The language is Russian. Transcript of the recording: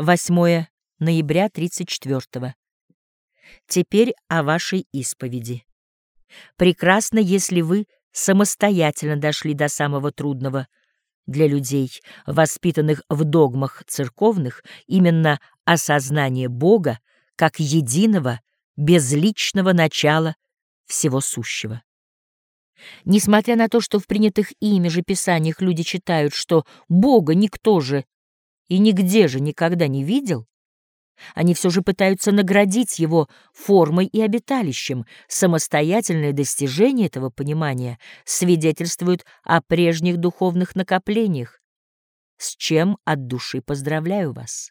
8 ноября 34 -го. Теперь о вашей исповеди. Прекрасно, если вы самостоятельно дошли до самого трудного для людей, воспитанных в догмах церковных, именно осознание Бога как единого, безличного начала всего сущего. Несмотря на то, что в принятых ими же писаниях люди читают, что Бога никто же и нигде же никогда не видел, они все же пытаются наградить его формой и обиталищем. Самостоятельное достижение этого понимания свидетельствует о прежних духовных накоплениях, с чем от души поздравляю вас.